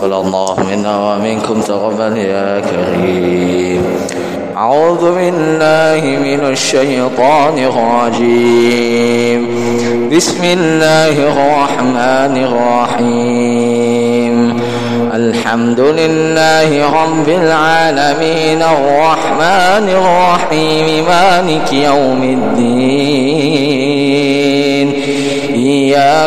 تقبل الله منا ومنكم تقبل يا كريم. أعوذ بالله من الشيطان الرجيم. بسم الله الرحمن الرحيم. الحمد لله رب العالمين. الرحمن الرحيم. مالك يوم الدين.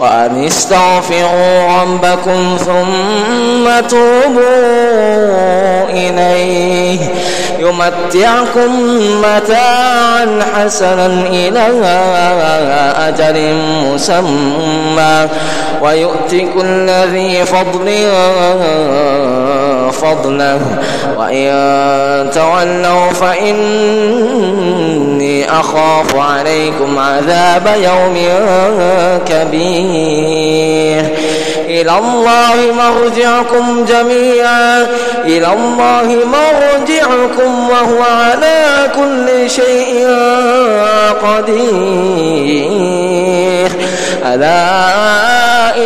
وأن استغفروا ربكم ثم توبوا إليه يمتعكم متاعا حسنا إلى أجل مسمى ويؤتي كل ذي فضل فضله وإن تولوا فإني أخاف عليكم عذاب يوم كبير. إلى الله مرجعكم جميعا. إلى الله مرجعكم وهو على كل شيء قدير. ألا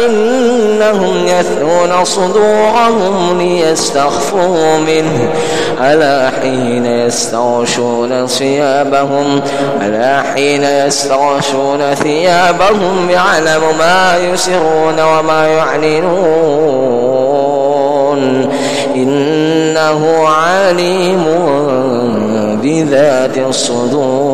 إنهم يثنون صدورهم ليستخفوا منه. ألا حين يستغشون ثيابهم؟ ألا حين يستغشون ثيابهم يعلم ما يسرون وما يعلنون. إنه عليم بذات الصدور.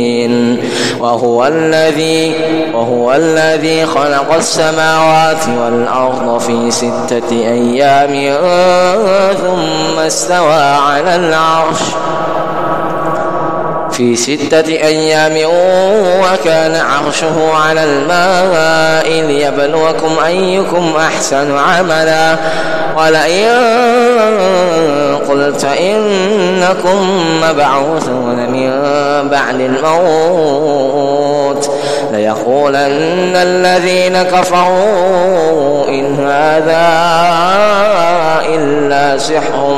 وهو الذي وهو الذي خلق السماوات والأرض في ستة أيام ثم استوى على العرش. في ستة أيام وكان عرشه على الماء ليبلوكم أيكم أحسن عملا. ولئن قلت إنكم مبعوثون من بعد الموت ليقولن الذين كفروا إن هذا إلا سحر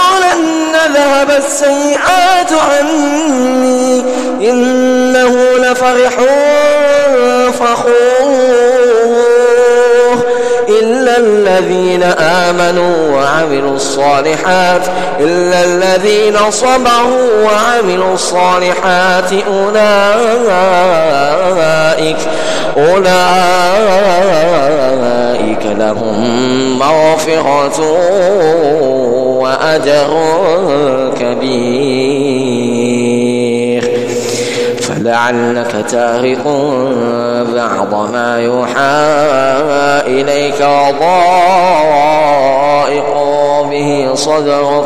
ذهب السيئات عني إنه لفرح فخور. إلا الذين آمنوا وعملوا الصالحات إلا الذين صبروا وعملوا الصالحات أولئك أولئك لهم مغفرة. وأجر كبير. فلعلك تارك بعض ما يوحى إليك وضائق به صدرك.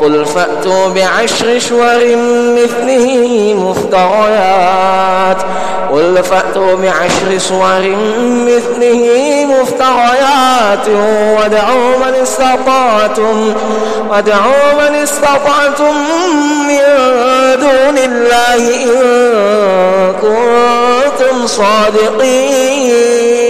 قل فأتوا بعشر شور مثله مفتريات. قل فأتوا بعشر صور مثله مفتريات. ودعوا من استطعتم ودعوا من استطعتم من دون الله إن كنتم صادقين.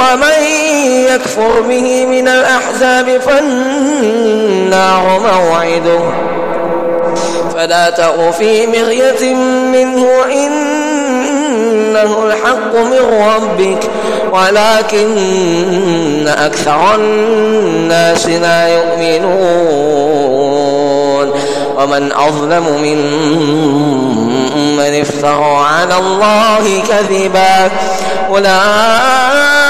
ومن يكفر به من الأحزاب فالنار موعده. فلا تغ في مرية منه إنه الحق من ربك. ولكن أكثر الناس لا يؤمنون. ومن أظلم ممن افترى على الله كذبا. أولئك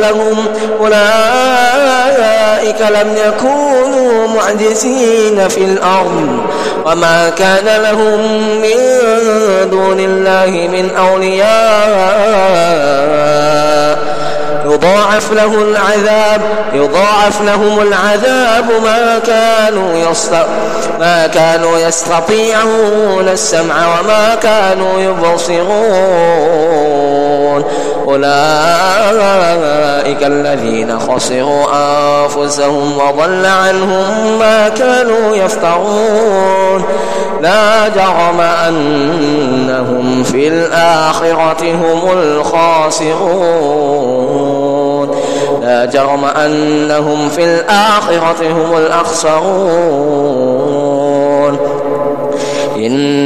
لهم. أولئك لم يكونوا معجزين في الأرض. وما كان لهم من دون الله من أولياء. يضاعف له العذاب يضاعف لهم العذاب ما كانوا ما كانوا يستطيعون السمع وما كانوا يبصرون. أولئك الذين خسروا أنفسهم وضل عنهم ما كانوا يفترون لا جرم أنهم في الآخرة هم الخاسرون. لا جرم أنهم في الآخرة هم الأخسرون. إن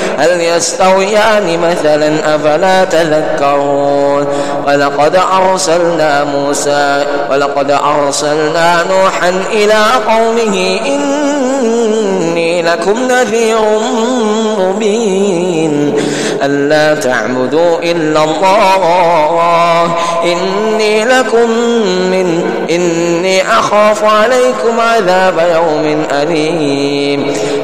هل يستويان مثلا أفلا تذكرون؟ ولقد أرسلنا موسى ولقد أرسلنا نوحا إلى قومه إني لكم نذير مبين. ألا تعبدوا إلا الله إني لكم من إني أخاف عليكم عذاب يوم أليم.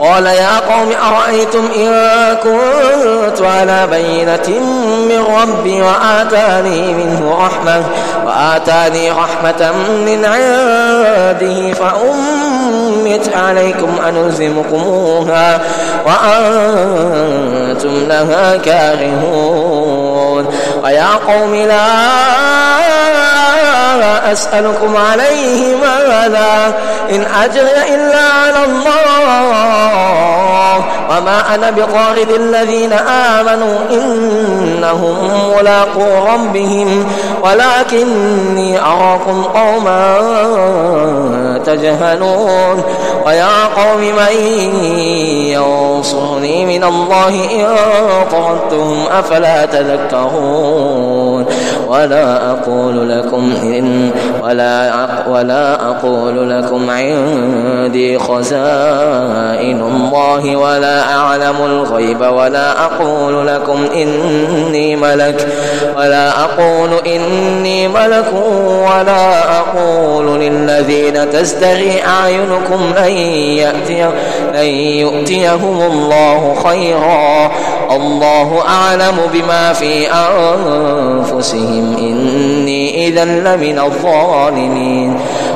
قال يا قوم أرأيتم إن كنت على بينة من ربي وآتاني منه رحمة وآتاني رحمة من عنده فأمت عليكم أنلزمكموها وأنتم لها كارهون ويا قوم لا أسألكم عليه ماذا؟ إن أجري إلا على الله. وما أنا بطارد الذين آمنوا إنهم ملاقو ربهم ولكني أراكم قوما تجهلون ويا قوم من ينصرني من الله إن طردتهم أفلا تذكرون ولا أقول لكم إن ولا ولا أقول لكم عندي خزائن الله ولا أعلم الغيب ولا أقول لكم إني ملك ولا أقول إني ملك ولا أقول للذين تزدري أعينكم لن يأتي لن يؤتيهم الله خيرا الله أعلم بما في أنفسهم إني إذا لمن الظالمين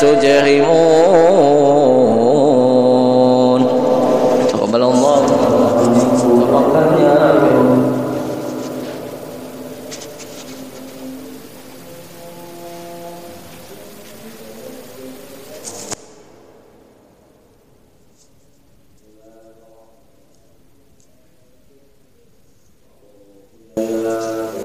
تجرمون. تقبل الله.